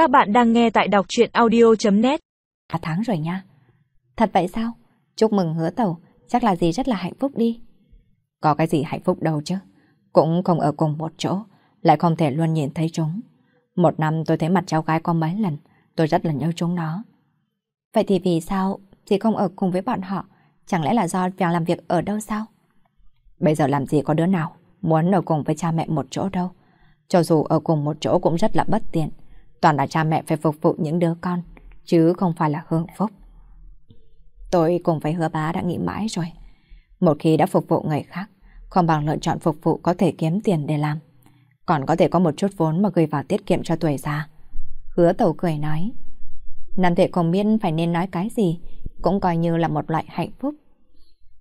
Các bạn đang nghe tại đọc chuyện audio.net À tháng rồi nha. Thật vậy sao? Chúc mừng hứa tàu, chắc là gì rất là hạnh phúc đi. Có cái gì hạnh phúc đâu chứ. Cũng không ở cùng một chỗ, lại không thể luôn nhìn thấy chúng. Một năm tôi thấy mặt cháu gái có mấy lần, tôi rất là nhớ chúng nó. Vậy thì vì sao dì không ở cùng với bọn họ? Chẳng lẽ là do việc làm việc ở đâu sao? Bây giờ làm gì có đứa nào muốn ở cùng với cha mẹ một chỗ đâu. Cho dù ở cùng một chỗ cũng rất là bất tiện. Toàn là cha mẹ phải phục vụ những đứa con, chứ không phải là hưởng phúc. Tôi cùng với hứa bá đã nghĩ mãi rồi. Một khi đã phục vụ người khác, không bằng lựa chọn phục vụ có thể kiếm tiền để làm. Còn có thể có một chút vốn mà gửi vào tiết kiệm cho tuổi già. Hứa tàu cười nói. Nam thể không biết phải nên nói cái gì, cũng coi như là một loại hạnh phúc.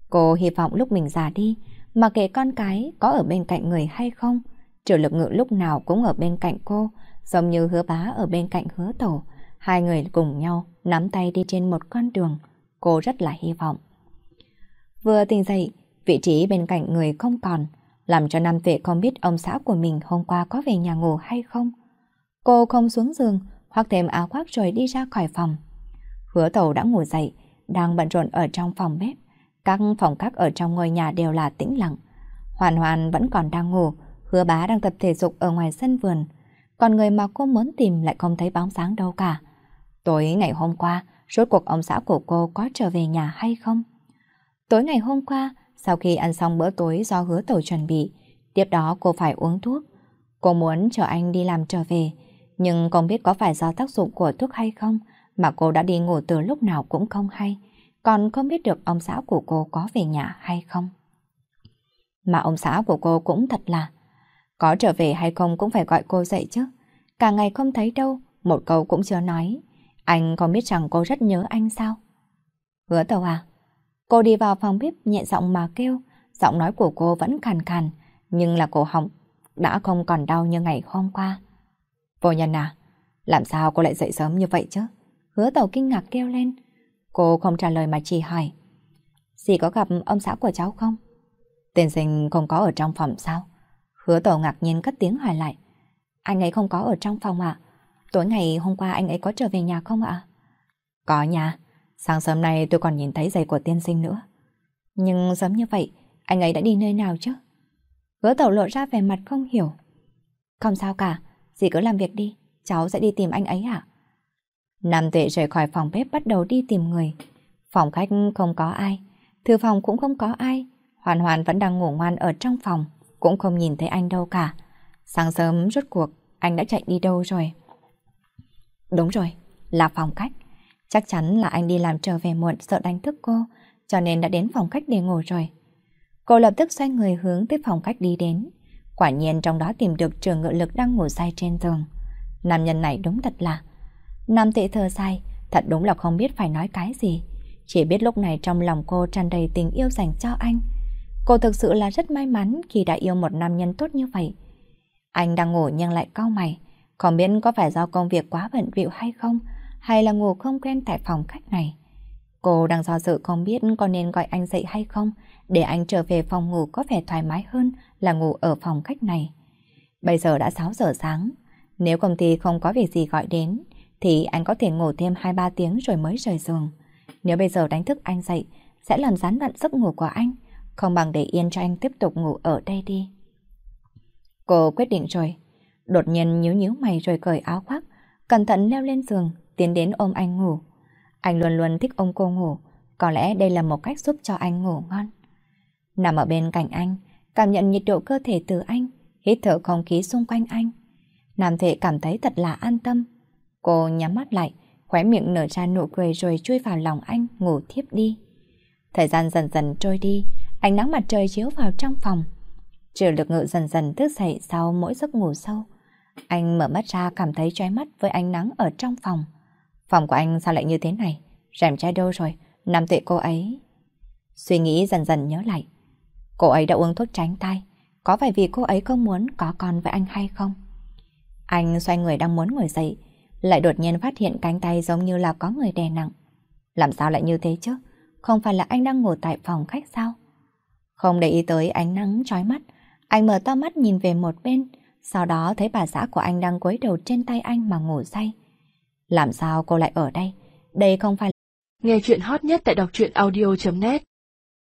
Cô hy vọng lúc mình già đi, mà kể con cái có ở bên cạnh người hay không, trừ lực ngự lúc nào cũng ở bên cạnh cô, giống như hứa bá ở bên cạnh hứa tổ. Hai người cùng nhau nắm tay đi trên một con đường, cô rất là hy vọng. Vừa tỉnh dậy, vị trí bên cạnh người không còn, làm cho Nam Tuệ không biết ông xã của mình hôm qua có về nhà ngủ hay không. Cô không xuống giường, hoặc thêm áo khoác rồi đi ra khỏi phòng. Hứa tàu đã ngủ dậy, đang bận rộn ở trong phòng bếp. Các phòng khác ở trong ngôi nhà đều là tĩnh lặng. Hoàn Hoàn vẫn còn đang ngủ, hứa bá đang tập thể dục ở ngoài sân vườn. Còn người mà cô muốn tìm lại không thấy bóng sáng đâu cả. Tối ngày hôm qua, rốt cuộc ông xã của cô có trở về nhà hay không? Tối ngày hôm qua, sau khi ăn xong bữa tối do hứa tổ chuẩn bị, tiếp đó cô phải uống thuốc. Cô muốn chờ anh đi làm trở về, nhưng không biết có phải do tác dụng của thuốc hay không mà cô đã đi ngủ từ lúc nào cũng không hay, còn không biết được ông xã của cô có về nhà hay không. Mà ông xã của cô cũng thật là, có trở về hay không cũng phải gọi cô dậy chứ. Cả ngày không thấy đâu, một câu cũng chưa nói. Anh không biết rằng cô rất nhớ anh sao? Hứa tàu à? Cô đi vào phòng bếp nhẹ giọng mà kêu, giọng nói của cô vẫn khàn khàn, nhưng là cổ họng đã không còn đau như ngày hôm qua. Vô nhân à, làm sao cô lại dậy sớm như vậy chứ? Hứa tàu kinh ngạc kêu lên. Cô không trả lời mà chỉ hỏi. Dì có gặp ông xã của cháu không? tiền sinh không có ở trong phòng sao? Hứa tàu ngạc nhiên cất tiếng hỏi lại. Anh ấy không có ở trong phòng ạ? Tối ngày hôm qua anh ấy có trở về nhà không ạ? Có nhà. Sáng sớm nay tôi còn nhìn thấy giày của tiên sinh nữa. Nhưng sớm như vậy, anh ấy đã đi nơi nào chứ? Hứa tàu lộ ra vẻ mặt không hiểu. Không sao cả, dì cứ làm việc đi, cháu sẽ đi tìm anh ấy ạ. Nam tuệ rời khỏi phòng bếp bắt đầu đi tìm người. Phòng khách không có ai, thư phòng cũng không có ai. Hoàn Hoàn vẫn đang ngủ ngoan ở trong phòng, cũng không nhìn thấy anh đâu cả. Sáng sớm rốt cuộc, anh đã chạy đi đâu rồi? Đúng rồi, là phòng khách. Chắc chắn là anh đi làm trở về muộn sợ đánh thức cô, cho nên đã đến phòng khách để ngủ rồi. Cô lập tức xoay người hướng tới phòng khách đi đến. Quả nhiên trong đó tìm được trường ngự lực đang ngủ say trên giường. Nam nhân này đúng thật là... Nam tệ thơ sai, thật đúng là không biết phải nói cái gì. Chỉ biết lúc này trong lòng cô tràn đầy tình yêu dành cho anh. Cô thực sự là rất may mắn khi đã yêu một nam nhân tốt như vậy. Anh đang ngủ nhưng lại cau mày. Không biết có phải do công việc quá bận rộn hay không, hay là ngủ không quen tại phòng khách này. Cô đang do dự không biết có nên gọi anh dậy hay không, để anh trở về phòng ngủ có vẻ thoải mái hơn là ngủ ở phòng khách này. Bây giờ đã 6 giờ sáng, nếu công ty không có việc gì gọi đến, thì anh có thể ngủ thêm 2-3 tiếng rồi mới rời giường. Nếu bây giờ đánh thức anh dậy, sẽ làm gián đoạn giấc ngủ của anh, không bằng để yên cho anh tiếp tục ngủ ở đây đi. Cô quyết định rồi, đột nhiên nhíu nhíu mày rồi cởi áo khoác, cẩn thận leo lên giường, tiến đến ôm anh ngủ. Anh luôn luôn thích ôm cô ngủ, có lẽ đây là một cách giúp cho anh ngủ ngon. Nằm ở bên cạnh anh, cảm nhận nhiệt độ cơ thể từ anh, hít thở không khí xung quanh anh. Nam thể cảm thấy thật là an tâm. Cô nhắm mắt lại, khóe miệng nở ra nụ cười rồi chui vào lòng anh ngủ thiếp đi. Thời gian dần dần trôi đi, ánh nắng mặt trời chiếu vào trong phòng. Triệu lực ngự dần dần thức dậy sau mỗi giấc ngủ sâu. Anh mở mắt ra cảm thấy trái mắt với ánh nắng ở trong phòng. Phòng của anh sao lại như thế này? Rèm trai đâu rồi? Nằm tuệ cô ấy. Suy nghĩ dần dần nhớ lại. Cô ấy đã uống thuốc tránh thai. Có phải vì cô ấy không muốn có con với anh hay không? Anh xoay người đang muốn ngồi dậy. Lại đột nhiên phát hiện cánh tay giống như là có người đè nặng. Làm sao lại như thế chứ? Không phải là anh đang ngủ tại phòng khách sao? Không để ý tới ánh nắng chói mắt. Anh mở to mắt nhìn về một bên. Sau đó thấy bà xã của anh đang cúi đầu trên tay anh mà ngủ say. Làm sao cô lại ở đây? Đây không phải... Nghe chuyện hot nhất tại đọc truyện audio.net